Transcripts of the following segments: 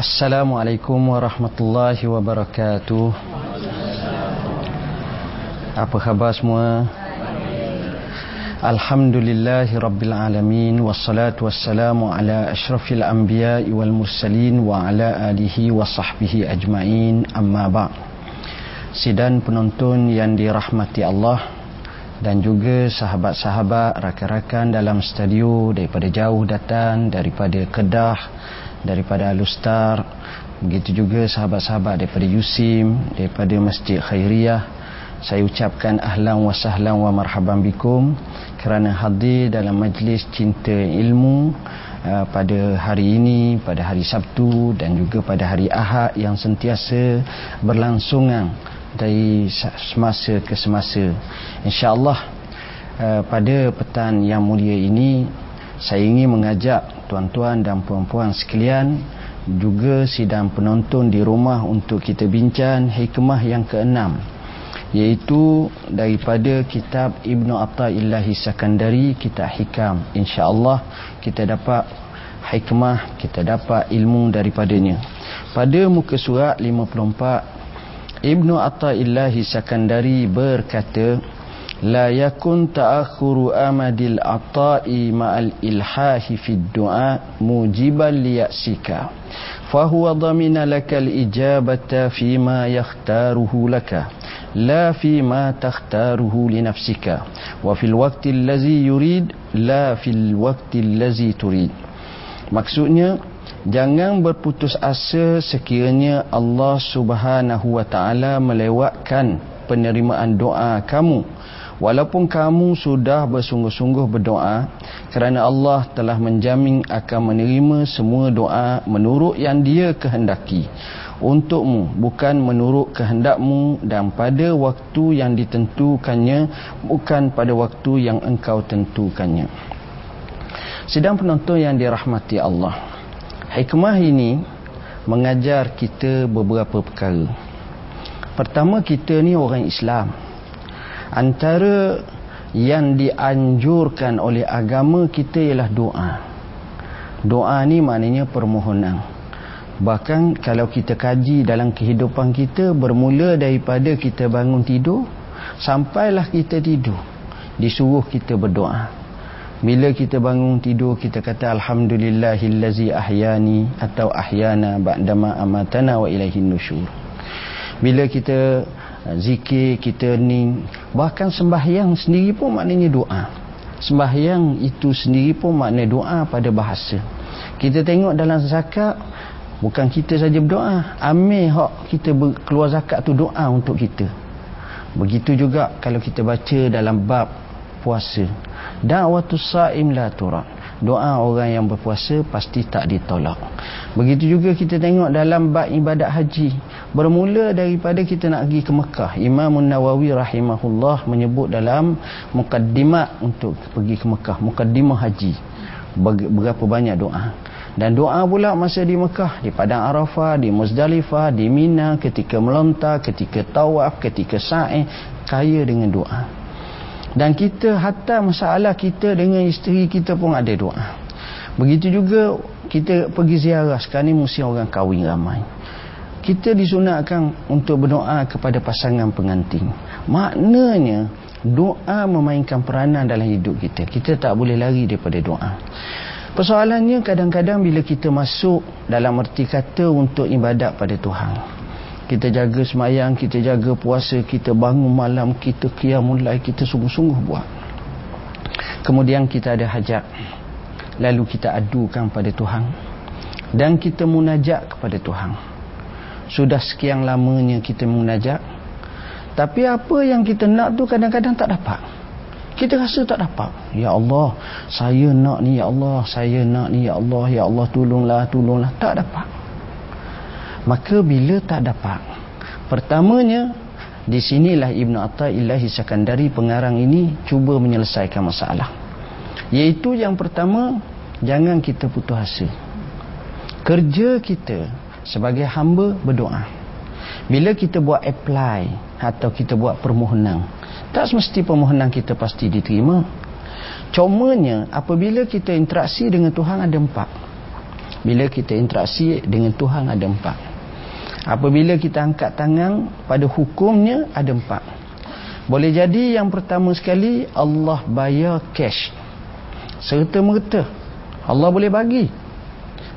Assalamualaikum warahmatullahi wabarakatuh. Apa khabar semua? Alhamdulillahi rabbil alamin wassalatu wassalamu ala asyrafil anbiya'i wal mursalin wa ala alihi wa sahbihi ajma'in amma ba' Sidan penonton yang dirahmati Allah dan juga sahabat-sahabat rakan-rakan dalam studio daripada jauh datang daripada Kedah daripada Alustar begitu juga sahabat-sahabat daripada Yusim daripada Masjid Khairiyah. Saya ucapkan ahlan wa sahlan wa marhaban bikum kerana hadir dalam majlis cinta ilmu uh, pada hari ini pada hari Sabtu dan juga pada hari Ahad yang sentiasa berlangsungan dari semasa ke semasa. Insyaallah uh, pada petan yang mulia ini saya ingin mengajak tuan-tuan dan puan-puan sekalian juga sidang penonton di rumah untuk kita bincang hikmah yang keenam iaitu daripada kitab Ibnu Athaillah Sakandari kitab Hikam. insya-Allah kita dapat hikmah kita dapat ilmu daripadanya. Pada muka surat 54 Ibnu Athaillah Sakandari berkata لا يكن تأخر أمد العطاء مع الإلحاح في الدعاء موجبا ليأسك فهو ضمن لك الإجابة فيما يختاره لك لا فيما تختاره لنفسك وفي الوقت الذي يريد لا في الوقت الذي تريد maksudnya jangan berputus asa sekiranya Allah Subhanahu wa taala melewatkan penerimaan doa kamu walaupun kamu sudah bersungguh-sungguh berdoa kerana Allah telah menjamin akan menerima semua doa menurut yang dia kehendaki. Untukmu bukan menurut kehendakmu dan pada waktu yang ditentukannya bukan pada waktu yang engkau tentukannya. Sedang penonton yang dirahmati Allah hikmah ini mengajar kita beberapa perkara. Pertama kita ni orang Islam antara yang dianjurkan oleh agama kita ialah doa doa ni maknanya permohonan Bahkan kalau kita kaji dalam kehidupan kita bermula daripada kita bangun tidur sampailah kita tidur disuruh kita berdoa. Bila kita bangun tidur kita kata alhamdulillahillazi ahyani atau ahyana ba'dama amatana wa ilaihin nusyur. Bila kita zikir kita ni bahkan sembahyang sendiri pun maknanya doa. Sembahyang itu sendiri pun makna doa pada bahasa. Kita tengok dalam zakat Bukan kita saja berdoa. Amir hak kita keluar zakat tu doa untuk kita. Begitu juga kalau kita baca dalam bab puasa. Da'watu sa'im la turad. Doa orang yang berpuasa pasti tak ditolak. Begitu juga kita tengok dalam bab ibadat haji. Bermula daripada kita nak pergi ke Mekah. Imam Nawawi rahimahullah menyebut dalam mukaddimat untuk pergi ke Mekah. Mukaddimah haji. Berapa banyak doa. Dan doa pula masa di Mekah, di Padang Arafah, di Muzdalifah, di Mina, ketika melontar, ketika tawaf, ketika sa'i, kaya dengan doa. Dan kita hatta masalah kita dengan isteri kita pun ada doa. Begitu juga kita pergi ziarah sekarang ni mesti orang kahwin ramai. Kita disunatkan untuk berdoa kepada pasangan pengantin. Maknanya doa memainkan peranan dalam hidup kita. Kita tak boleh lari daripada doa. Persoalannya kadang-kadang bila kita masuk dalam erti kata untuk ibadat pada Tuhan. Kita jaga semayang, kita jaga puasa, kita bangun malam, kita mulai kita sungguh-sungguh buat. Kemudian kita ada hajat. Lalu kita adukan pada Tuhan. Dan kita munajat kepada Tuhan. Sudah sekian lamanya kita munajat. Tapi apa yang kita nak tu kadang-kadang tak dapat kita rasa tak dapat ya Allah saya nak ni ya Allah saya nak ni ya Allah ya Allah tolonglah tolonglah tak dapat maka bila tak dapat? Pertamanya di sinilah Ibn Atta'illah Sakandari pengarang ini cuba menyelesaikan masalah. Iaitu yang pertama jangan kita putus asa. Kerja kita sebagai hamba berdoa. Bila kita buat apply atau kita buat permohonan tak semesti permohonan kita pasti diterima. Cumanya apabila kita interaksi dengan Tuhan ada empat. bila kita interaksi dengan Tuhan ada empat apabila kita angkat tangan pada hukumnya ada empat. Boleh jadi yang pertama sekali Allah bayar cash. Serta merta Allah boleh bagi.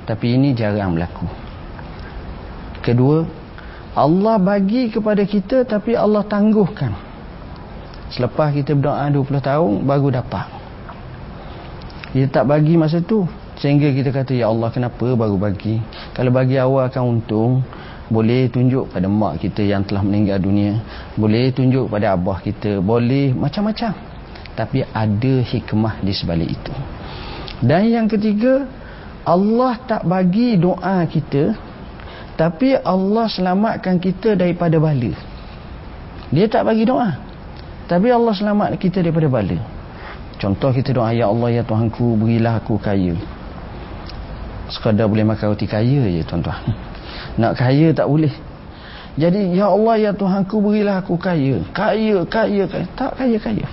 Tapi ini jarang berlaku. Kedua Allah bagi kepada kita tapi Allah tangguhkan. Selepas kita berdoa 20 tahun baru dapat. Dia tak bagi masa tu sehingga kita kata ya Allah kenapa baru bagi? Kalau bagi awal akan untung boleh tunjuk pada mak kita yang telah meninggal dunia boleh tunjuk pada abah kita boleh macam-macam. Tapi ada hikmah di sebalik itu. Dan yang ketiga Allah tak bagi doa kita tapi Allah selamatkan kita daripada bala. Dia tak bagi doa tapi Allah selamat kita daripada bala. Contoh kita doa ya Allah ya Tuhanku berilah aku kaya. Sekadar boleh makan roti kaya je tuan-tuan nak kaya tak boleh. Jadi ya Allah ya Tuhanku berilah aku kaya. Kaya kaya, kaya. tak kaya kaya.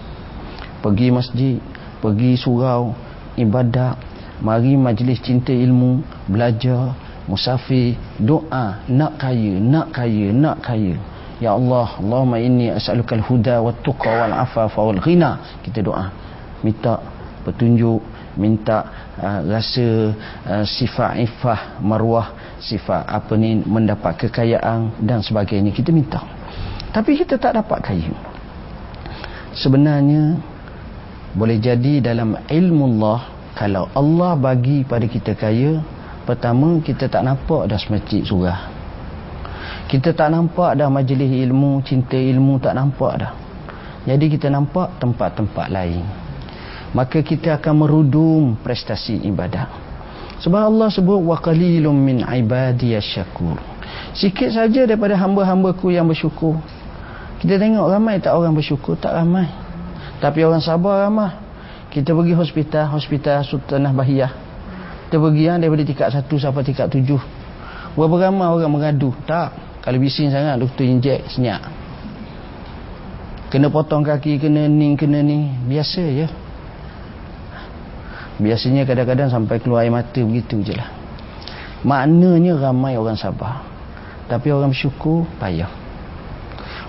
Pergi masjid pergi surau ibadat. Mari majlis cinta ilmu belajar musafir doa. Nak kaya nak kaya nak kaya. Ya Allah Allahumma inni as'aluka al-huda wat tuqa wal afafa wal ghina. Kita doa. Minta petunjuk minta uh, rasa uh, sifat ifah marwah sifat apa ni mendapat kekayaan dan sebagainya. Kita minta. Tapi kita tak dapat kaya sebenarnya boleh jadi dalam ilmu Allah kalau Allah bagi pada kita kaya pertama kita tak nampak dah semacik surah. Kita tak nampak dah majlis ilmu cinta ilmu tak nampak dah. Jadi kita nampak tempat-tempat lain maka kita akan merudum prestasi ibadah. Sebab Allah sebut wa qalilum min ibadiyasyakur sikit saja daripada hamba-hambaku yang bersyukur. Kita tengok ramai tak orang bersyukur? Tak ramai. Tapi orang sabar ramai. Kita pergi hospital hospital Sultanah Bahiyah. Kita pergi yang daripada tingkat 1 sampai tingkat 7 berapa ramai orang mengadu? Tak. Kalau bising sangat doktor injek senyap. Kena potong kaki kena ni kena ni. Biasa je biasanya kadang-kadang sampai keluar air mata begitu je lah maknanya ramai orang sabar tapi orang bersyukur payah.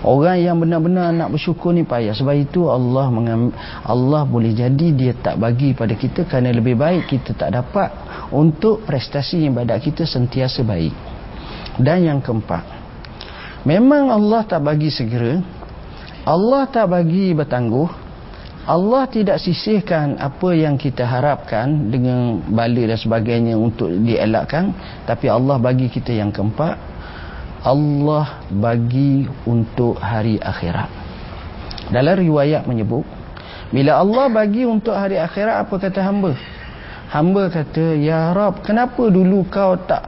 Orang yang benar-benar nak bersyukur ni payah. Sebab itu Allah mengam, Allah boleh jadi dia tak bagi pada kita kerana lebih baik kita tak dapat untuk prestasi ibadat kita sentiasa baik. Dan yang keempat memang Allah tak bagi segera. Allah tak bagi bertangguh Allah tidak sisihkan apa yang kita harapkan dengan bala dan sebagainya untuk dielakkan tapi Allah bagi kita yang keempat. Allah bagi untuk hari akhirat. Dalam riwayat menyebut bila Allah bagi untuk hari akhirat apa kata hamba? Hamba kata ya Rab kenapa dulu kau tak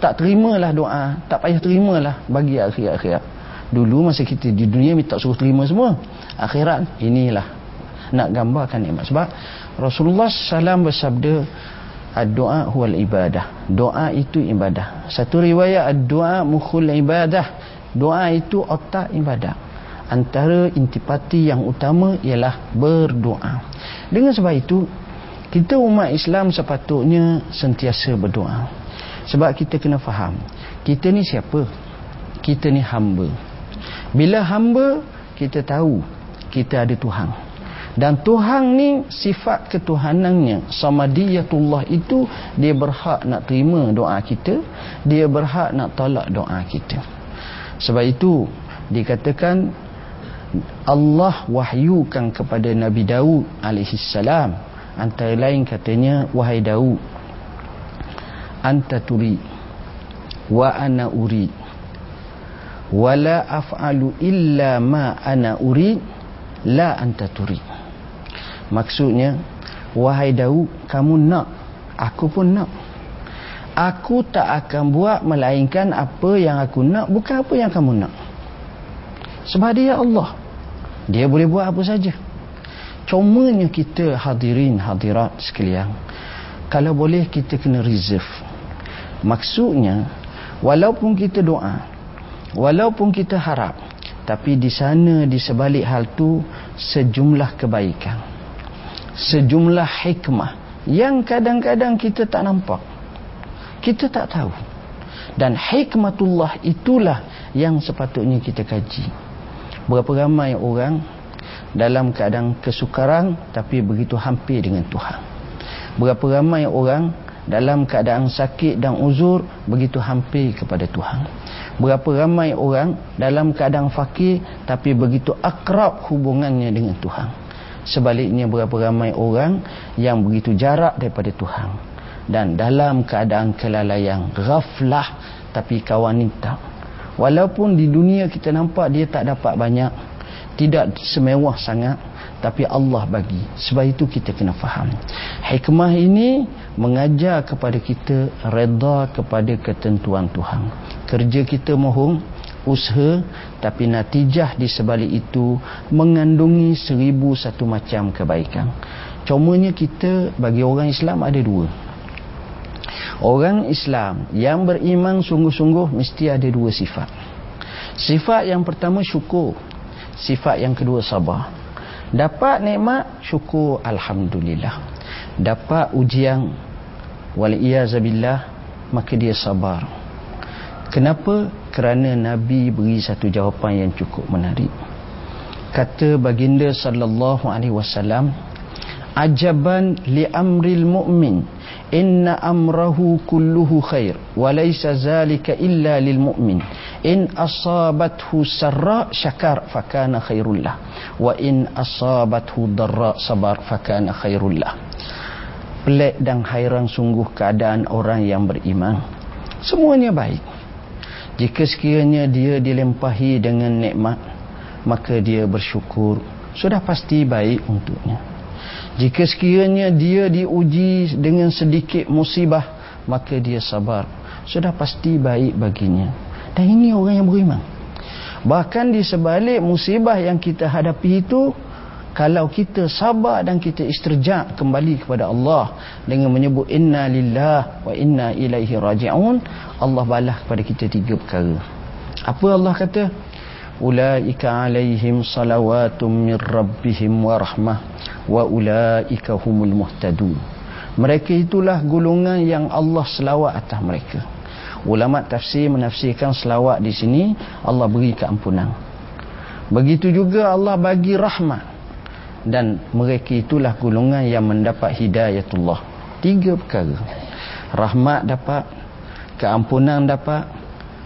tak terimalah doa? Tak payah terimalah bagi akhirat-akhirat. Dulu masa kita di dunia minta suruh terima semua. Akhirat inilah nak gambarkan nikmat. Sebab Rasulullah SAW bersabda doa huwal ibadah. Doa itu ibadah. Satu riwayat doa mukhul ibadah. Doa itu otak ibadah. Antara intipati yang utama ialah berdoa dengan sebab itu kita umat Islam sepatutnya sentiasa berdoa sebab kita kena faham kita ni siapa? Kita ni hamba. Bila hamba kita tahu kita ada Tuhan dan Tuhan ni sifat ketuhanannya. Samadiyatullah itu dia berhak nak terima doa kita dia berhak nak tolak doa kita. Sebab itu dikatakan Allah wahyukan kepada Nabi Daud alaihi salam antara lain katanya wahai Daud anta turi wa ana uri wala af'alu illa ma ana uri la anta turi Maksudnya Wahai Daud Kamu nak Aku pun nak. Aku tak akan buat Melainkan apa yang aku nak Bukan apa yang kamu nak. Sebab dia Allah. Dia boleh buat apa saja. Cumanya kita hadirin hadirat sekalian Kalau boleh kita kena reserve. Maksudnya Walaupun kita doa Walaupun kita harap Tapi di sana di sebalik hal tu Sejumlah kebaikan sejumlah hikmah yang kadang-kadang kita tak nampak. Kita tak tahu. Dan hikmatullah itulah yang sepatutnya kita kaji. Berapa ramai orang dalam keadaan kesukaran tapi begitu hampir dengan Tuhan. Berapa ramai orang dalam keadaan sakit dan uzur begitu hampir kepada Tuhan. Berapa ramai orang dalam keadaan fakir tapi begitu akrab hubungannya dengan Tuhan sebaliknya berapa ramai orang yang begitu jarak daripada Tuhan. Dan dalam keadaan kelalaian ghaflah tapi kawanita walaupun di dunia kita nampak dia tak dapat banyak tidak semewah sangat tapi Allah bagi. Sebab itu kita kena faham. Hikmah ini mengajar kepada kita redha kepada ketentuan Tuhan. Kerja kita mohon usaha tapi natijah di sebalik itu mengandungi seribu satu macam kebaikan cumanya kita bagi orang Islam ada dua Orang Islam yang beriman sungguh-sungguh mesti ada dua sifat. Sifat yang pertama syukur. Sifat yang kedua sabar. Dapat nikmat syukur alhamdulillah. Dapat ujian wal iazabillah maka dia sabar. Kenapa? Kerana Nabi beri satu jawapan yang cukup menarik. Kata baginda sallallahu alaihi wasallam, "Ajaban li amril mu'min." inna amrahu kulluhu khair wa laysa zalika illa lil mu'min in asabathu sarra syakar fakana khairul lah wa in asabathu darra sabar fakana khairul lah pelik dan hairan sungguh keadaan orang yang beriman semuanya baik jika sekiranya dia dilempahi dengan nikmat maka dia bersyukur. Sudah pasti baik untuknya. Jika sekiranya dia diuji dengan sedikit musibah Maka dia sabar. Sudah pasti baik baginya. Dan ini orang yang beriman. Bahkan di sebalik musibah yang kita hadapi itu Kalau kita sabar dan kita istirja kembali kepada Allah Dengan menyebut Inna lillah wa inna ilaihi raji'un Allah balas kepada kita tiga perkara. Apa Allah kata? Ulaika alaihim salawatum min rabbihim wa rahmah wa ulaika humul muhtadun. Mereka itulah golongan yang Allah selawat atas mereka. Ulama tafsir menafsirkan selawat di sini Allah beri keampunan. Begitu juga Allah bagi rahmat dan mereka itulah golongan yang mendapat hidayatullah. Tiga perkara. Rahmat dapat keampunan dapat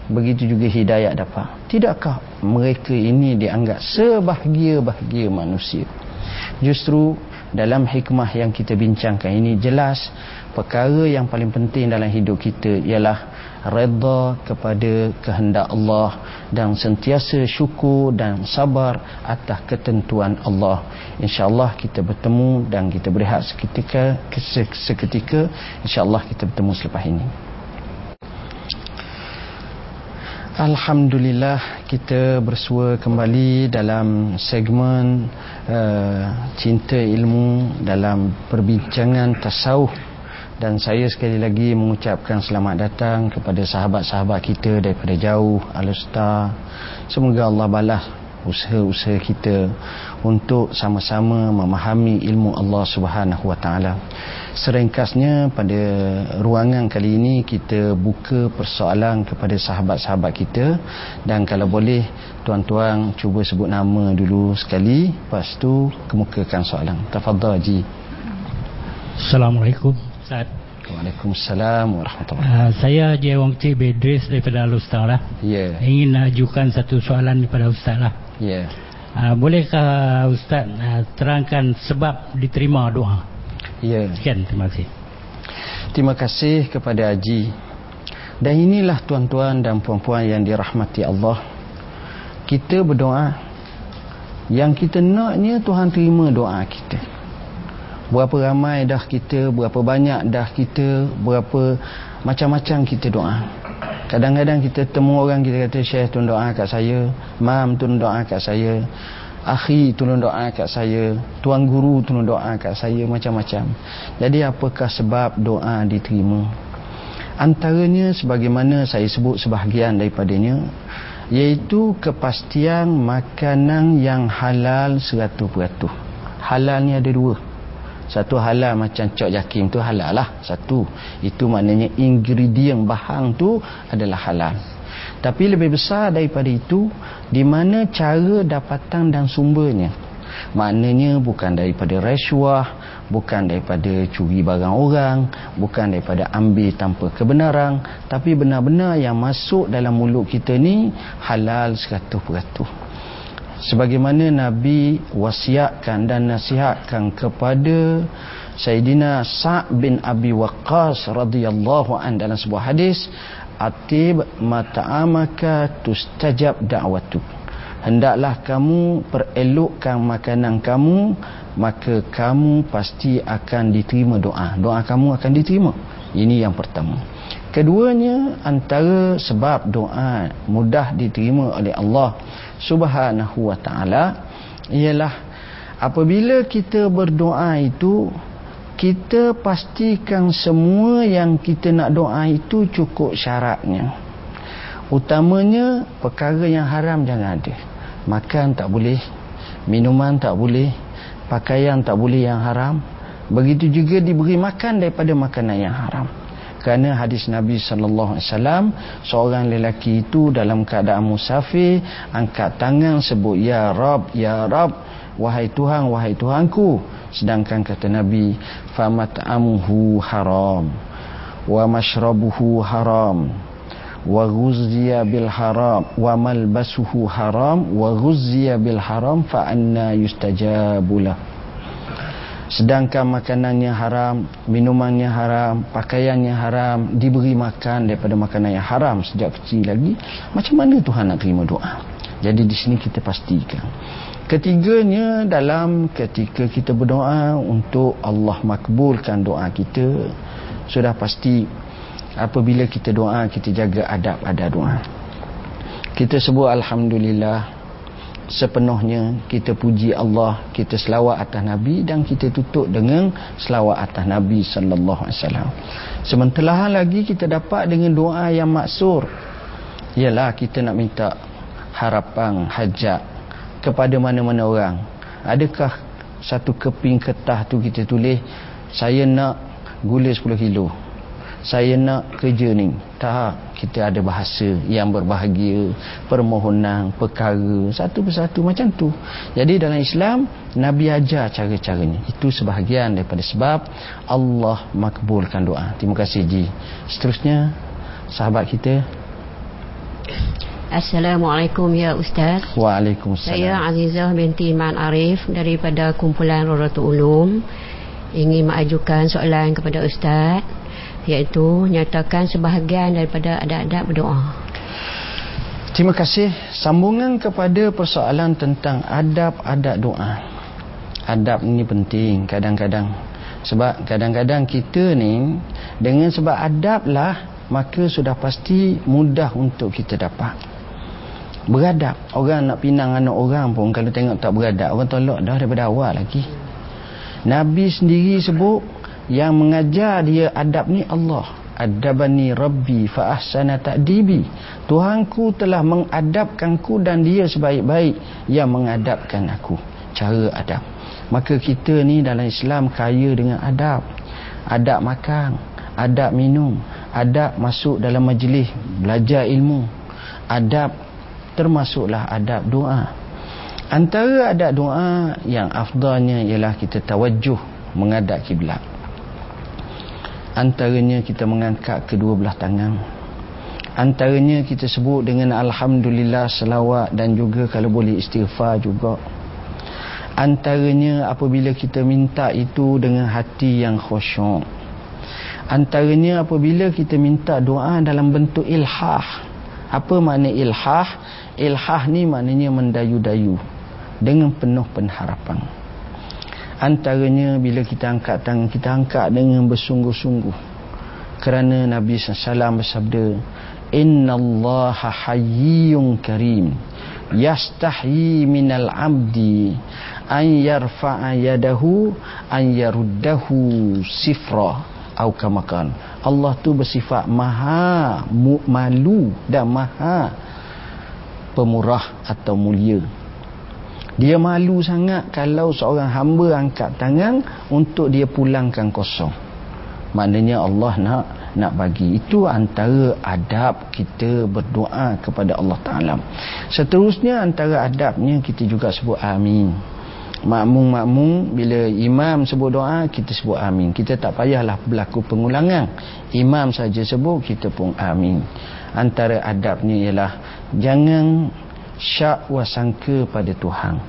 begitu juga hidayat dapat. Tidakkah mereka ini dianggap sebahagia-bahagia manusia? Justru dalam hikmah yang kita bincangkan ini jelas perkara yang paling penting dalam hidup kita ialah redha kepada kehendak Allah dan sentiasa syukur dan sabar atas ketentuan Allah. Insya-Allah kita bertemu dan kita berehat seketika seketika insya-Allah kita bertemu selepas ini. Alhamdulillah kita bersua kembali dalam segmen uh, cinta ilmu dalam perbincangan tasawuf. Dan saya sekali lagi mengucapkan selamat datang kepada sahabat-sahabat kita daripada jauh Al-Ustaz. Semoga Allah balas usaha-usaha kita untuk sama-sama memahami ilmu Allah Subhanahu Wa Taala. Seringkasnya pada ruangan kali ini kita buka persoalan kepada sahabat-sahabat kita dan kalau boleh tuan-tuan cuba sebut nama dulu sekali lepas tu kemukakan soalan. Tafadhal Haji. Assalamualaikum Ustaz. Waalaikumsalam warahmatullahi uh, Saya Haji Wong Cik Bedris daripada Al-Ustaz lah. Ya. Yeah. Ingin ajukan satu soalan kepada Ustaz lah. Ya. Yeah. Uh, bolehkah Ustaz uh, terangkan sebab diterima doa? Ya. Sekian, terima kasih. Terima kasih kepada Haji. Dan inilah tuan-tuan dan puan-puan yang dirahmati Allah. Kita berdoa. Yang kita naknya Tuhan terima doa kita. Berapa ramai dah kita, berapa banyak dah kita, berapa macam-macam kita doa. Kadang-kadang kita temu orang kita kata Syekh tolong doa kat saya, Mam tolong doa kat saya. Akhi tolong doa kat saya. Tuan guru tolong doa kat saya. Macam-macam. Jadi apakah sebab doa diterima? Antaranya sebagaimana saya sebut sebahagian daripadanya Iaitu kepastian makanan yang halal 100% Halal ni ada dua satu halal macam cok jakim tu halal lah satu. Itu maknanya ingredient bahan tu adalah halal. Tapi lebih besar daripada itu di mana cara dapatan dan sumbernya. Maknanya bukan daripada rasuah bukan daripada curi barang orang bukan daripada ambil tanpa kebenaran tapi benar-benar yang masuk dalam mulut kita ni halal seratus peratus sebagaimana Nabi wasiatkan dan nasihatkan kepada Sayyidina Sa' bin Abi Waqqas radhiyallahu an dalam sebuah hadis atib mata'amaka tustajab da'watuk. Hendaklah kamu perelokkan makanan kamu maka kamu pasti akan diterima doa. Doa kamu akan diterima. Ini yang pertama. Keduanya antara sebab doa mudah diterima oleh Allah subhanahu wa ta'ala ialah apabila kita berdoa itu kita pastikan semua yang kita nak doa itu cukup syaratnya. Utamanya perkara yang haram jangan ada. Makan tak boleh minuman tak boleh pakaian tak boleh yang haram. Begitu juga diberi makan daripada makanan yang haram kerana hadis Nabi sallallahu alaihi wasallam seorang lelaki itu dalam keadaan musafir angkat tangan sebut ya rab ya rab wahai tuhan wahai tuhanku. Sedangkan kata Nabi famat'amuhu haram wa mashrabuhu haram wa ghuzziya bil haram wa malbasuhu haram wa ghuzziya bil haram fa anna yustajabu lah sedangkan makanannya haram minumannya haram pakaiannya haram diberi makan daripada makanan yang haram sejak kecil lagi macam mana Tuhan nak terima doa? Jadi di sini kita pastikan. Ketiganya dalam ketika kita berdoa untuk Allah makbulkan doa kita sudah pasti apabila kita doa kita jaga adab ada doa. Kita sebut alhamdulillah sepenuhnya kita puji Allah kita selawat atas nabi dan kita tutup dengan selawat atas nabi sallallahu alaihi wasallam. Sementara lagi kita dapat dengan doa yang maksur. Ialah kita nak minta harapan hajat kepada mana-mana orang. Adakah satu keping kertas tu kita tulis saya nak gula 10 kilo. Saya nak kerja ni tak kita ada bahasa yang berbahagia permohonan perkara satu persatu macam tu. Jadi dalam Islam Nabi ajar cara-caranya. Itu sebahagian daripada sebab Allah makbulkan doa. Terima kasih Ji. Seterusnya sahabat kita. Assalamualaikum ya Ustaz. Waalaikumsalam. Saya Azizah binti Iman Arif Daripada kumpulan Rorotu Ulum. Ingin mengajukan soalan kepada Ustaz iaitu nyatakan sebahagian daripada adab-adab berdoa. Terima kasih. Sambungan kepada persoalan tentang adab-adab doa. Adab ini penting kadang-kadang. Sebab kadang-kadang kita ni dengan sebab adab lah maka sudah pasti mudah untuk kita dapat. Beradab. Orang nak pinang anak orang pun kalau tengok tak beradab orang tolak dah daripada awal lagi. Nabi sendiri sebut yang mengajar dia adab ni Allah. Adabani rabbi fa ahsana ta'dibi. Tuhanku telah mengadabkanku dan dia sebaik-baik. Yang mengadabkan aku. Cara adab. Maka kita ni dalam Islam kaya dengan adab. Adab makan adab minum adab masuk dalam majlis belajar ilmu. Adab termasuklah adab doa. Antara adab doa yang afdalnya ialah kita tawajjuh menghadap kiblat antaranya kita mengangkat kedua belah tangan. Antaranya kita sebut dengan Alhamdulillah selawat dan juga kalau boleh istighfar juga. Antaranya apabila kita minta itu dengan hati yang khusyuk. Antaranya apabila kita minta doa dalam bentuk ilhah. Apa makna ilhah? Ilhah ni maknanya mendayu-dayu dengan penuh pengharapan antaranya bila kita angkat tangan kita angkat dengan bersungguh-sungguh. Kerana Nabi SAW bersabda Inna Allah hayyun karim. Yastahi minal abdi an yarfa'a yadahu an yaruddahu sifra atau kamakan. Allah tu bersifat maha malu dan maha pemurah atau mulia dia malu sangat kalau seorang hamba angkat tangan untuk dia pulangkan kosong. Maknanya Allah nak nak bagi itu antara adab kita berdoa kepada Allah Taala. Seterusnya antara adabnya kita juga sebut amin. Makmum-makmum bila imam sebut doa kita sebut amin. Kita tak payahlah berlaku pengulangan. Imam saja sebut kita pun amin. Antara adabnya ialah jangan syak wasangka pada Tuhan.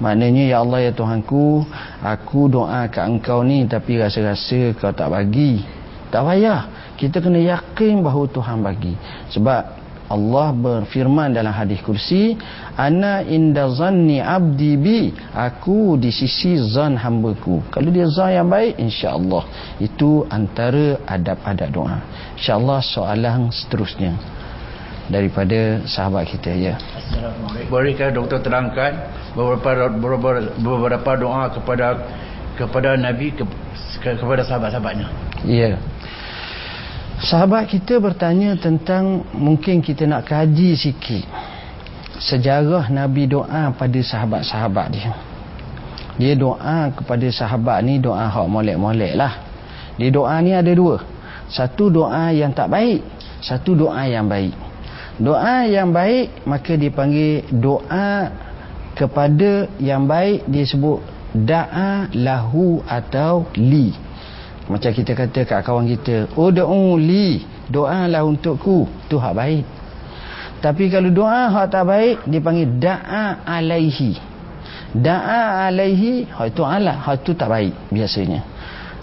Maknanya ya Allah ya Tuhanku aku doa ke engkau ni tapi rasa-rasa kau tak bagi tak payah. Kita kena yakin bahawa Tuhan bagi. Sebab Allah berfirman dalam hadis kursi ana inda zanni abdi bi aku di sisi zan hambaku. Kalau dia zan yang baik insyaallah. Itu antara adab-adab doa. Insyaallah soalan seterusnya daripada sahabat kita ya bolehkah doktor terangkan beberapa beberapa, beberapa doa kepada kepada nabi ke, kepada sahabat-sahabatnya ya Sahabat kita bertanya tentang mungkin kita nak kaji sikit sejarah Nabi doa pada sahabat-sahabat dia. Dia doa kepada sahabat ni doa hak molek-molek lah. Dia doa ni ada dua. Satu doa yang tak baik, satu doa yang baik. Doa yang baik maka dipanggil doa kepada yang baik. Dia sebut da'a lahu atau li. Macam kita kata kat kawan kita ud'u li. Doalah untukku. Tu hak baik. Tapi kalau doa hak tak baik dipanggil da'a alaihi. Da'a alaihi hak itu ala hak itu tak baik biasanya.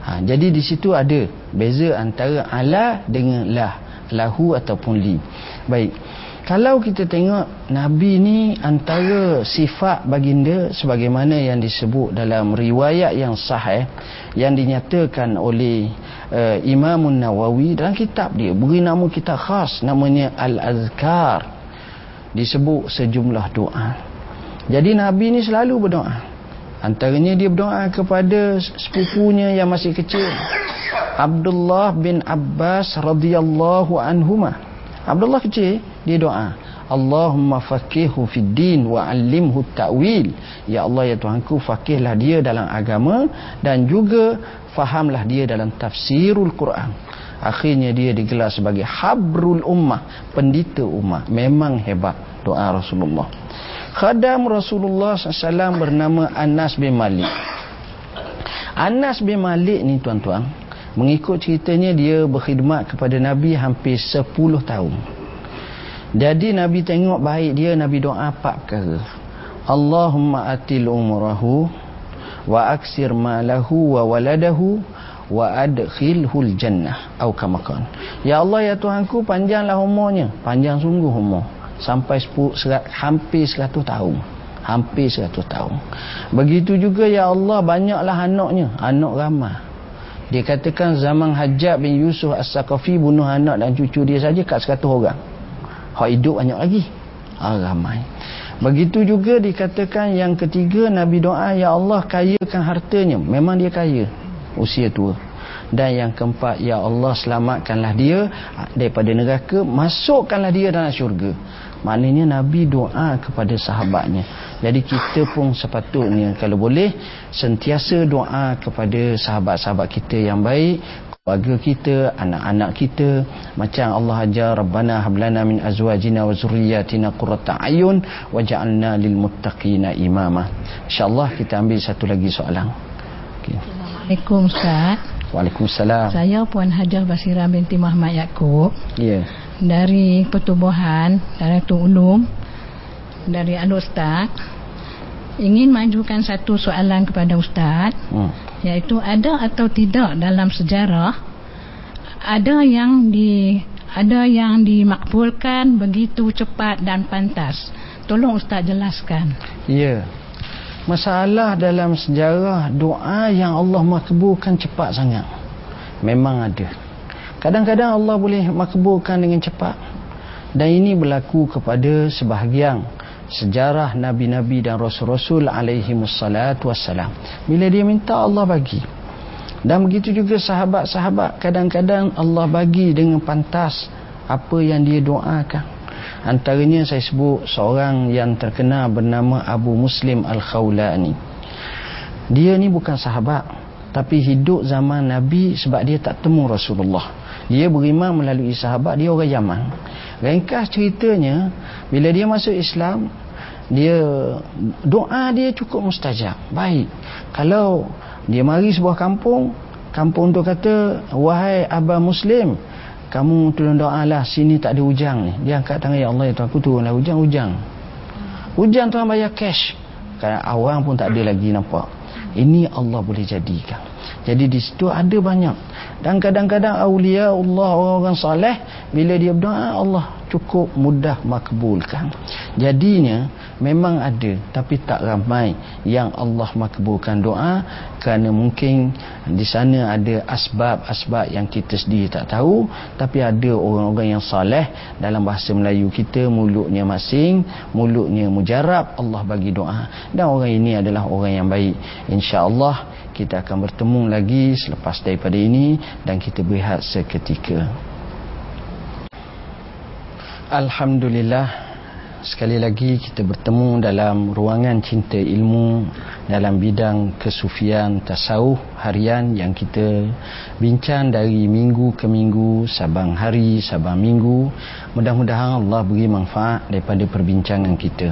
Ha, jadi di situ ada beza antara ala dengan lah lahu ataupun li baik. Kalau kita tengok Nabi ni antara sifat baginda sebagaimana yang disebut dalam riwayat yang sahih yang dinyatakan oleh uh, Imam Nawawi dalam kitab dia. Beri nama kitab khas namanya Al-Azkar. Disebut sejumlah doa. Jadi Nabi ni selalu berdoa. Antaranya dia berdoa kepada sepupunya yang masih kecil. Abdullah bin Abbas radhiyallahu anhumah Abdullah kecil dia doa Allahumma faqihu fid din wa 'allimhu ta'wil. Ya Allah ya Tuhanku faqihlah dia dalam agama dan juga fahamlah dia dalam tafsirul Quran. Akhirnya dia digelar sebagai habrul ummah pendita ummah memang hebat doa Rasulullah. Khadam Rasulullah SAW bernama Anas bin Malik. Anas bin Malik ni tuan-tuan Mengikut ceritanya dia berkhidmat kepada Nabi hampir 10 tahun. Jadi Nabi tengok baik dia Nabi doa empat perkara. Allahumma atil umrahu wa aksir malahu wa waladahu wa adkhilhul jannah atau kamakan. Ya Allah ya Tuhanku panjanglah umurnya, panjang sungguh umur sampai 10 serat, hampir 100 tahun. Hampir 100 tahun. Begitu juga ya Allah banyaklah anaknya, anak ramai. Dia katakan zaman Hajjab bin Yusuf As-Sakafi bunuh anak dan cucu dia saja kat 100 orang. Hak hidup banyak lagi. Ha, ramai. Begitu juga dikatakan yang ketiga Nabi doa Ya Allah kayakan hartanya. Memang dia kaya. Usia tua. Dan yang keempat Ya Allah selamatkanlah dia daripada neraka. Masukkanlah dia dalam syurga. Maknanya Nabi doa kepada sahabatnya. Jadi kita pun sepatutnya kalau boleh sentiasa doa kepada sahabat-sahabat kita yang baik, keluarga kita, anak-anak kita. Macam Allah ajar Rabbana hablana min azwajina wa zurriyyatina qurrata ayun waj'alna lil muttaqina imama. Insya-Allah kita ambil satu lagi soalan. Okay. Assalamualaikum Ustaz. Waalaikumsalam. Saya Puan Hajar Basira binti Muhammad Yaakob. Ya. Yeah dari pertubuhan Daratul Ulum dari Al Ustaz ingin majukan satu soalan kepada Ustaz hmm. iaitu ada atau tidak dalam sejarah ada yang di ada yang dimakbulkan begitu cepat dan pantas tolong Ustaz jelaskan ya masalah dalam sejarah doa yang Allah makbulkan cepat sangat memang ada Kadang-kadang Allah boleh makbulkan dengan cepat. Dan ini berlaku kepada sebahagian sejarah Nabi-Nabi dan Rasul-Rasul alaihi wassalatu wassalam. Bila dia minta Allah bagi. Dan begitu juga sahabat-sahabat kadang-kadang Allah bagi dengan pantas apa yang dia doakan. Antaranya saya sebut seorang yang terkenal bernama Abu Muslim Al-Khawlani. Dia ni bukan sahabat tapi hidup zaman Nabi sebab dia tak temu Rasulullah. Dia beriman melalui sahabat dia orang Yaman. Ringkas ceritanya bila dia masuk Islam dia doa dia cukup mustajab. Baik. Kalau dia mari sebuah kampung, kampung tu kata wahai Aba Muslim, kamu tolong doalah sini tak ada hujan ni. Dia angkat tangan ya Allah ya Tuhan aku turunlah hujan hujan. Hujan tuan bayar cash. Kerana awang pun tak ada lagi nampak. Ini Allah boleh jadikan. Jadi di situ ada banyak. Dan kadang-kadang awliya Allah orang-orang saleh bila dia berdoa Allah cukup mudah makbulkan. Jadinya memang ada tapi tak ramai yang Allah makbulkan doa kerana mungkin di sana ada asbab-asbab yang kita sendiri tak tahu tapi ada orang-orang yang saleh dalam bahasa Melayu kita mulutnya masing, mulutnya mujarab Allah bagi doa dan orang ini adalah orang yang baik. Insya-Allah kita akan bertemu lagi selepas daripada ini dan kita berehat seketika. Alhamdulillah. Sekali lagi kita bertemu dalam ruangan cinta ilmu dalam bidang kesufian tasawuf harian yang kita bincang dari minggu ke minggu sabang hari sabang minggu. Mudah-mudahan Allah beri manfaat daripada perbincangan kita.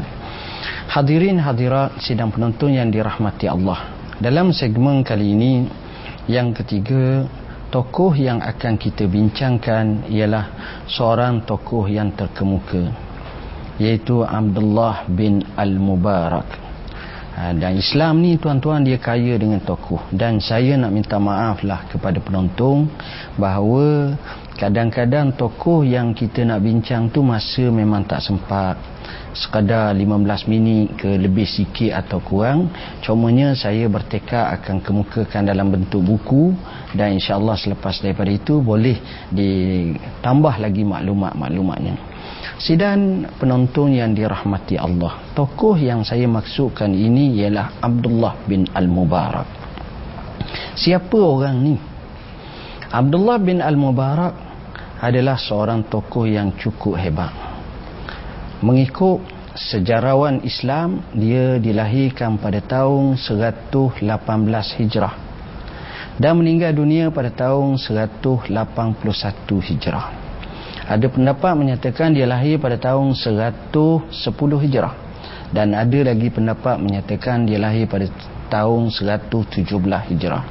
Hadirin hadirat sidang penonton yang dirahmati Allah. Dalam segmen kali ini yang ketiga tokoh yang akan kita bincangkan ialah seorang tokoh yang terkemuka iaitu Abdullah bin Al-Mubarak. Ha, dan Islam ni tuan-tuan dia kaya dengan tokoh. Dan saya nak minta maaf lah kepada penonton bahawa kadang-kadang tokoh yang kita nak bincang tu masa memang tak sempat. Sekadar 15 minit ke lebih sikit atau kurang. Cumanya saya bertekad akan kemukakan dalam bentuk buku. Dan insyaAllah selepas daripada itu boleh ditambah lagi maklumat-maklumatnya. Sidang penonton yang dirahmati Allah. Tokoh yang saya maksudkan ini ialah Abdullah bin Al-Mubarak. Siapa orang ni? Abdullah bin Al-Mubarak adalah seorang tokoh yang cukup hebat. Mengikut sejarawan Islam dia dilahirkan pada tahun 118 Hijrah dan meninggal dunia pada tahun 181 Hijrah. Ada pendapat menyatakan dia lahir pada tahun 110 Hijrah dan ada lagi pendapat menyatakan dia lahir pada tahun 117 Hijrah.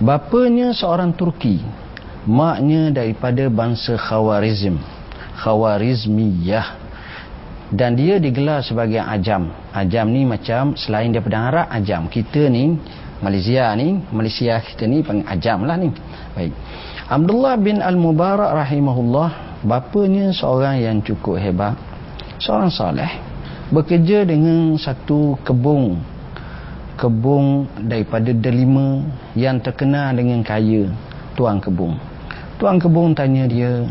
Bapanya seorang Turki maknya daripada bangsa Khawarizm Khawarizmiyah. Dan dia digelar sebagai ajam. Ajam ni macam selain pedang Arab ajam kita ni Malaysia ni Malaysia kita ni panggil ajam lah ni. Baik. Abdullah bin Al-Mubarak rahimahullah bapanya seorang yang cukup hebat seorang soleh bekerja dengan satu kebun. Kebun daripada delima yang terkenal dengan kaya tuan kebun tuan kebun tanya dia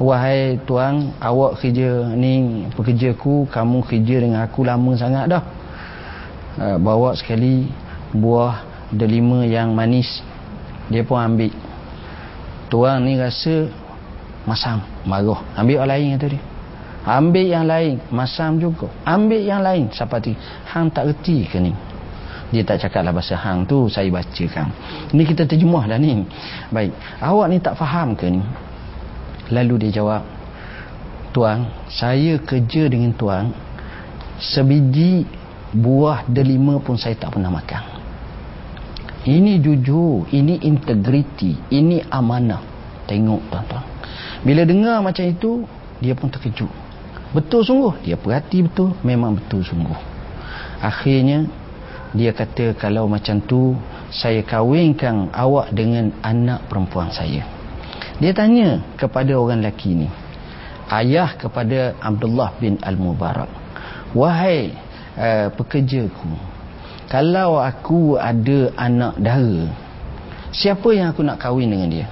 Wahai tuan, awak kerja ni pekerjaku, kamu kerja dengan aku lama sangat dah. Uh, bawa sekali buah delima yang manis. Dia pun ambil. Tuan ni rasa masam, marah. Ambil yang lain kata dia. Ambil yang lain, masam juga. Ambil yang lain, seperti hang tak reti ke ni? Dia tak cakap lah bahasa hang tu, saya bacakan. Ni kita terjemah dah ni. Baik, awak ni tak faham ke ni? Lalu dia jawab Tuan Saya kerja dengan tuan. Sebiji Buah delima pun saya tak pernah makan. Ini jujur Ini integriti Ini amanah. Tengok tuan-tuan. Bila dengar macam itu Dia pun terkejut. Betul sungguh. Dia perhati betul. Memang betul sungguh. Akhirnya Dia kata kalau macam tu Saya kahwinkan awak dengan anak perempuan saya dia tanya kepada orang lelaki ni. Ayah kepada Abdullah bin Al-Mubarak. Wahai uh, pekerjaku. Kalau aku ada anak dara. Siapa yang aku nak kahwin dengan dia?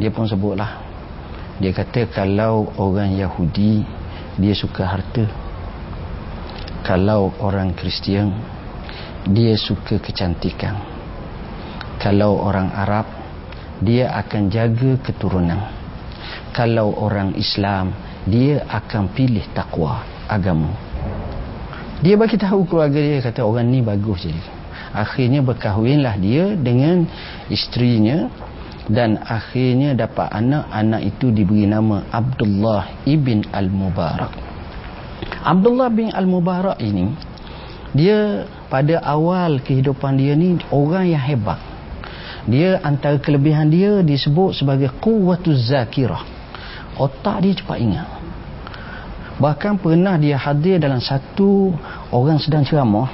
Dia pun sebutlah. Dia kata kalau orang Yahudi. Dia suka harta. Kalau orang Kristian. Dia suka kecantikan. Kalau orang Arab dia akan jaga keturunan. Kalau orang Islam dia akan pilih takwa agama. Dia bagi tahu keluarga dia kata orang ni bagus je. Akhirnya berkahwinlah dia dengan isterinya dan akhirnya dapat anak anak itu diberi nama Abdullah ibn Al-Mubarak. Abdullah bin Al-Mubarak ini dia pada awal kehidupan dia ni orang yang hebat dia antara kelebihan dia disebut sebagai kuwatuz zakirah otak dia cepat ingat bahkan pernah dia hadir dalam satu orang sedang ceramah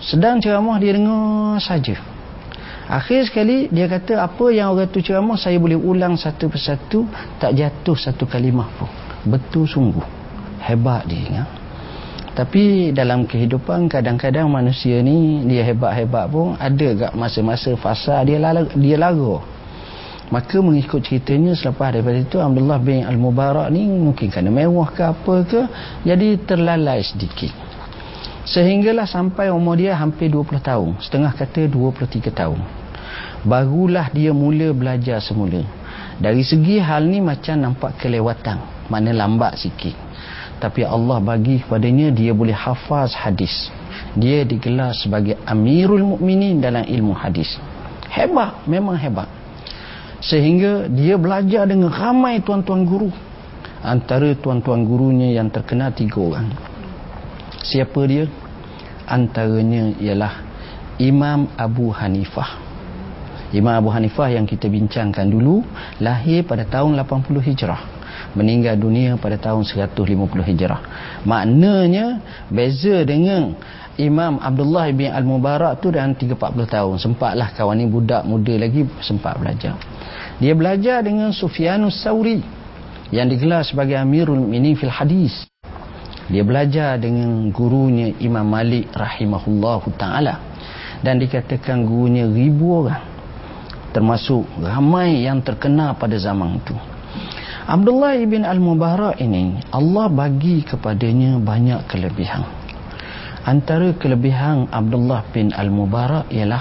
sedang ceramah dia dengar saja Akhir sekali dia kata apa yang orang tu ceramah saya boleh ulang satu persatu tak jatuh satu kalimah pun. Betul sungguh. Hebat dia. Ya? Tapi dalam kehidupan kadang-kadang manusia ni dia hebat-hebat pun ada gak masa-masa fasa dia lara, dia lara. Maka mengikut ceritanya selepas daripada itu Abdullah bin Al-Mubarak ni mungkin kerana mewah ke apa ke jadi terlalai sedikit. Sehinggalah sampai umur dia hampir 20 tahun. Setengah kata 23 tahun. Barulah dia mula belajar semula. Dari segi hal ni macam nampak kelewatan. Mana lambat sikit. Tapi Allah bagi kepadanya dia boleh hafaz hadis. Dia digelar sebagai Amirul Mukminin dalam ilmu hadis. Hebat, memang hebat. Sehingga dia belajar dengan ramai tuan-tuan guru. Antara tuan-tuan gurunya yang terkenal tiga orang. Siapa dia? Antaranya ialah Imam Abu Hanifah. Imam Abu Hanifah yang kita bincangkan dulu lahir pada tahun 80 Hijrah. Meninggal dunia pada tahun 150 Hijrah. Maknanya beza dengan Imam Abdullah bin Al-Mubarak tu dalam 3-40 tahun. Sempatlah kawan ni budak muda lagi sempat belajar. Dia belajar dengan Sufyanus Sauri yang digelar sebagai Amirul Minin fil Hadis dia belajar dengan gurunya Imam Malik rahimahullahu taala dan dikatakan gurunya ribu orang termasuk ramai yang terkenal pada zaman itu Abdullah ibn Al-Mubarak ini Allah bagi kepadanya banyak kelebihan. Antara kelebihan Abdullah bin Al-Mubarak ialah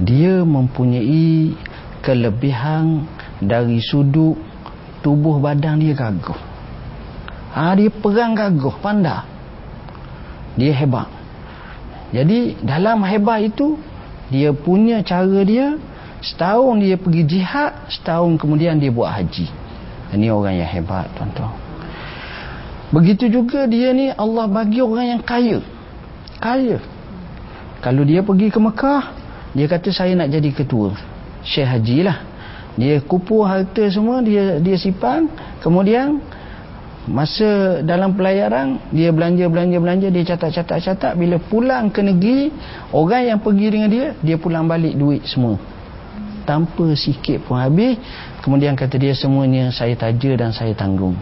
dia mempunyai kelebihan dari sudut tubuh badan dia gagah. Ha, dia perang gagah pandai. Dia hebat. Jadi dalam hebat itu dia punya cara dia setahun dia pergi jihad setahun kemudian dia buat haji ini orang yang hebat tuan-tuan. Begitu juga dia ni Allah bagi orang yang kaya. Kaya. Kalau dia pergi ke Mekah dia kata saya nak jadi ketua. Syekh Haji lah. Dia kupu harta semua dia dia simpan. Kemudian masa dalam pelayaran dia belanja belanja belanja dia catat catat catat. Bila pulang ke negeri orang yang pergi dengan dia dia pulang balik duit semua tanpa sikit pun habis kemudian kata dia semuanya saya taja dan saya tanggung.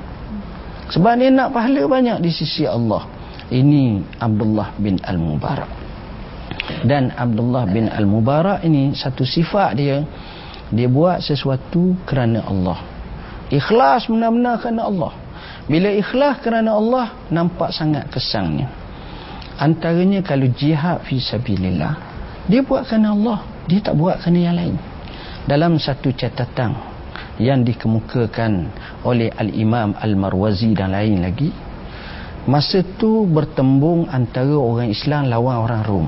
Sebab dia nak pahala banyak di sisi Allah. Ini Abdullah bin Al-Mubarak. Dan Abdullah bin Al-Mubarak ini satu sifat dia dia buat sesuatu kerana Allah. Ikhlas benar-benar kerana Allah. Bila ikhlas kerana Allah nampak sangat kesannya. Antaranya kalau jihad fi sabilillah, dia buat kerana Allah, dia tak buat kerana yang lain. Dalam satu catatan yang dikemukakan oleh Al-Imam Al-Marwazi dan lain lagi, masa tu bertembung antara orang Islam lawan orang Rom.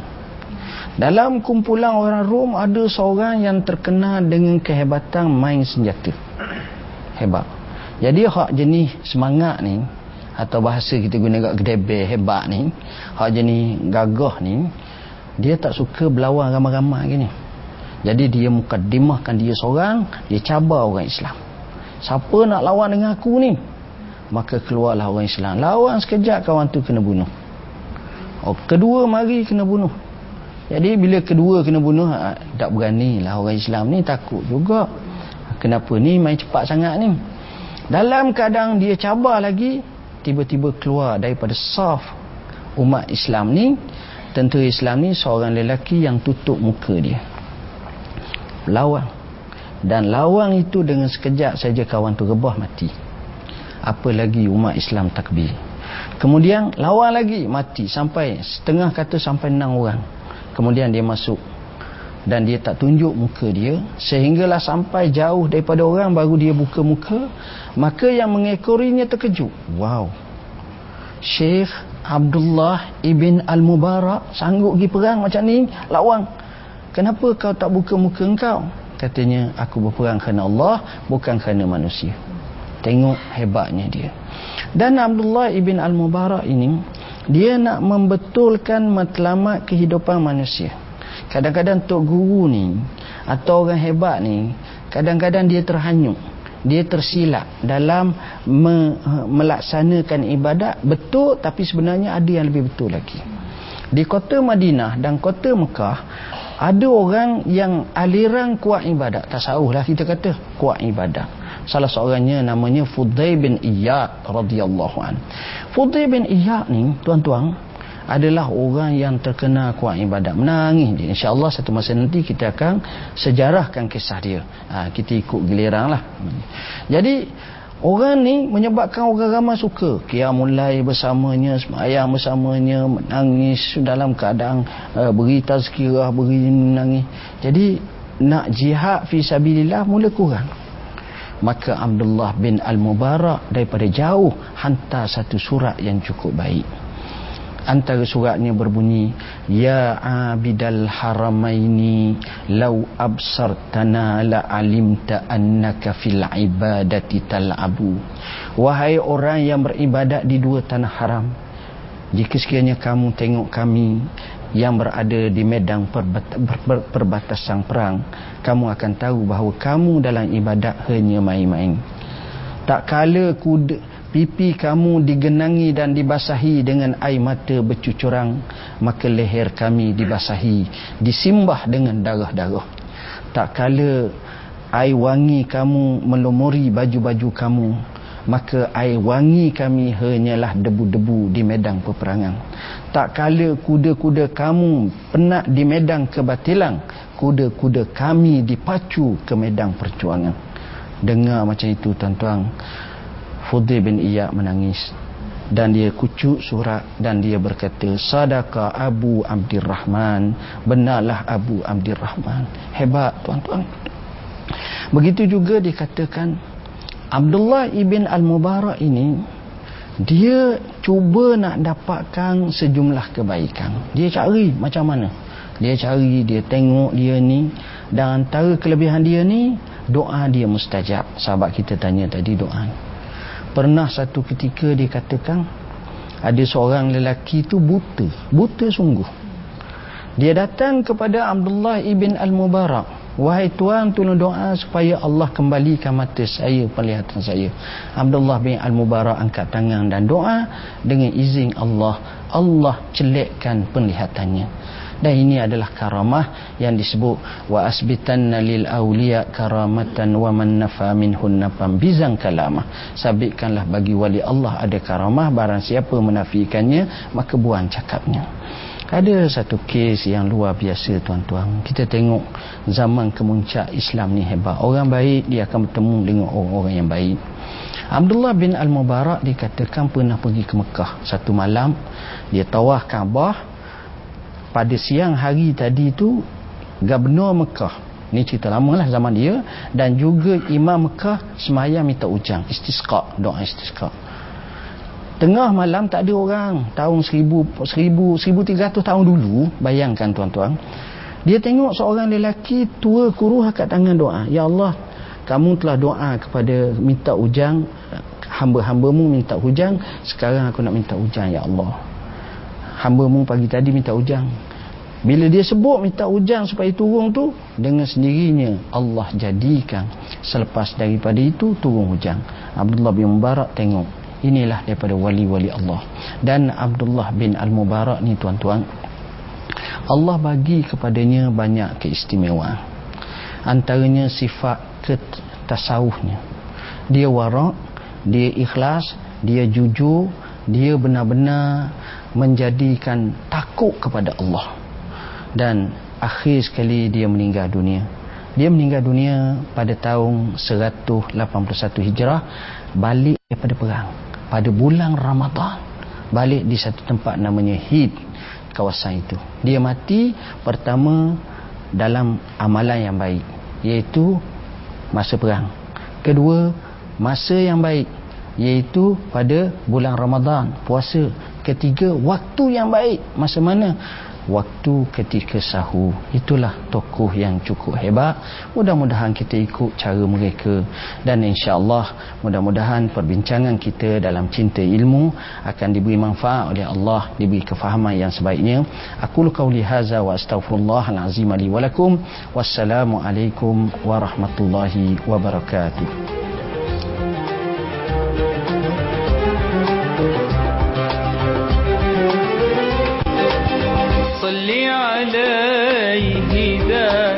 Dalam kumpulan orang Rom ada seorang yang terkenal dengan kehebatan main senjata. Hebat. Jadi hak jenis semangat ni atau bahasa kita guna kat gedebe hebat ni, hak jenis gagah ni dia tak suka berlawan ramai-ramai gini. Jadi dia mukadimahkan dia seorang, dia cabar orang Islam. Siapa nak lawan dengan aku ni? Maka keluarlah orang Islam. Lawan sekejap kawan tu kena bunuh. Oh, kedua mari kena bunuh. Jadi bila kedua kena bunuh, ha, tak berani lah orang Islam ni takut juga. Kenapa ni main cepat sangat ni? dalam keadaan dia cabar lagi tiba-tiba keluar daripada saf umat Islam ni tentera Islam ni seorang lelaki yang tutup muka dia lawang. Dan lawang itu dengan sekejap saja kawan tu rebah mati. Apa lagi umat Islam takbir? Kemudian lawang lagi mati sampai setengah kata sampai enam orang. Kemudian dia masuk. Dan dia tak tunjuk muka dia. Sehinggalah sampai jauh daripada orang baru dia buka muka. Maka yang mengekorinya terkejut. Wow. Syekh Abdullah ibn Al-Mubarak sanggup pergi perang macam ni? Lawang kenapa kau tak buka muka engkau? Katanya aku berperang kerana Allah bukan kerana manusia. Tengok hebatnya dia. Dan Abdullah ibn Al-Mubarak ini dia nak membetulkan matlamat kehidupan manusia. Kadang-kadang tok guru ni atau orang hebat ni kadang-kadang dia terhanyut dia tersilap dalam me, melaksanakan ibadat betul tapi sebenarnya ada yang lebih betul lagi. Di kota Madinah dan kota Mekah ada orang yang aliran kuat ibadat. Tasawuf lah kita kata kuat ibadat. Salah seorangnya namanya Fudai bin Iyad radhiyallahu an Fudai bin Iyad ni tuan-tuan adalah orang yang terkena kuat ibadat. Menangis dia insyaAllah satu masa nanti kita akan sejarahkan kisah dia. Ha, kita ikut giliran lah jadi orang ni menyebabkan orang ramai suka. Kia mulai bersamanya semayang bersamanya menangis dalam keadaan uh, beri tazkirah beri menangis. Jadi nak jihad fi sabilillah mula kurang. Maka Abdullah bin Al-Mubarak daripada jauh hantar satu surat yang cukup baik antara suratnya berbunyi ya abidal haramaini law absartana la alimta annaka fil ibadati tal'abu wahai orang yang beribadat di dua tanah haram jika sekiranya kamu tengok kami yang berada di medang perbatasan perang kamu akan tahu bahawa kamu dalam ibadat hanya main-main. Tak kala kuda pipi kamu digenangi dan dibasahi dengan air mata bercucurang maka leher kami dibasahi disimbah dengan darah-darah. Tak kala air wangi kamu melumuri baju-baju kamu maka air wangi kami hanyalah debu-debu di medan peperangan. Tak kala kuda-kuda kamu penat di medan kebatilan kuda-kuda kami dipacu ke medan perjuangan. Dengar macam itu tuan-tuan Fudhi bin Iyad menangis. Dan dia kucuk surat dan dia berkata sadaka Abu Abdirrahman. Benarlah Abu Abdirrahman. Hebat tuan-tuan. Begitu juga dikatakan Abdullah ibn Al-Mubarak ini dia cuba nak dapatkan sejumlah kebaikan. Dia cari macam mana? Dia cari dia tengok dia ni. Dan antara kelebihan dia ni doa dia mustajab. Sahabat kita tanya tadi doa pernah satu ketika dikatakan ada seorang lelaki itu buta. Buta sungguh. Dia datang kepada Abdullah ibn Al-Mubarak. Wahai tuan tolong doa supaya Allah kembalikan mata saya penglihatan saya. Abdullah bin Al-Mubarak angkat tangan dan doa dengan izin Allah. Allah celekkan penglihatannya dan ini adalah karamah yang disebut wa asbitanna lil awliya karamatan wa man nafa minhun nafam bizang kalamah. Sabitkanlah bagi wali Allah ada karamah barang siapa menafikannya maka buang cakapnya. Ada satu kes yang luar biasa tuan-tuan. Kita tengok zaman kemuncak Islam ni hebat. Orang baik dia akan bertemu dengan orang-orang yang baik. Abdullah bin Al-Mubarak dikatakan pernah pergi ke Mekah. Satu malam dia tawah Kaabah pada siang hari tadi tu Gubernur Mekah ni cerita lama lah zaman dia dan juga Imam Mekah semayang minta ujang istisqa doa istisqa. Tengah malam tak ada orang. Tahun 1000, 1000, 1300 tahun dulu bayangkan tuan-tuan dia tengok seorang lelaki tua kuruh kat tangan doa. Ya Allah kamu telah doa kepada minta ujang hamba-hambamu minta hujang sekarang aku nak minta ujang Ya Allah hambamu pagi tadi minta ujang. Bila dia sebut minta ujang supaya turun tu dengan sendirinya Allah jadikan selepas daripada itu turun hujang Abdullah bin Mubarak tengok. Inilah daripada wali-wali Allah. Dan Abdullah bin Al-Mubarak ni tuan-tuan. Allah bagi kepadanya banyak keistimewaan. Antaranya sifat ketasawufnya. Dia warak dia ikhlas dia jujur dia benar-benar menjadikan takut kepada Allah. Dan akhir sekali dia meninggal dunia. Dia meninggal dunia pada tahun 181 Hijrah balik daripada perang. Pada bulan Ramadan balik di satu tempat namanya Hid kawasan itu. Dia mati pertama dalam amalan yang baik iaitu masa perang. Kedua masa yang baik iaitu pada bulan Ramadan puasa ketiga waktu yang baik. Masa mana? Waktu ketika sahur itulah tokoh yang cukup hebat. Mudah-mudahan kita ikut cara mereka. Dan insya-Allah mudah-mudahan perbincangan kita dalam cinta ilmu akan diberi manfaat oleh Allah diberi kefahaman yang sebaiknya. Aku qauli haza wa astaghfirullahal azim li wa lakum. Wassalamu alaikum warahmatullahi wabarakatuh صل عليه دائما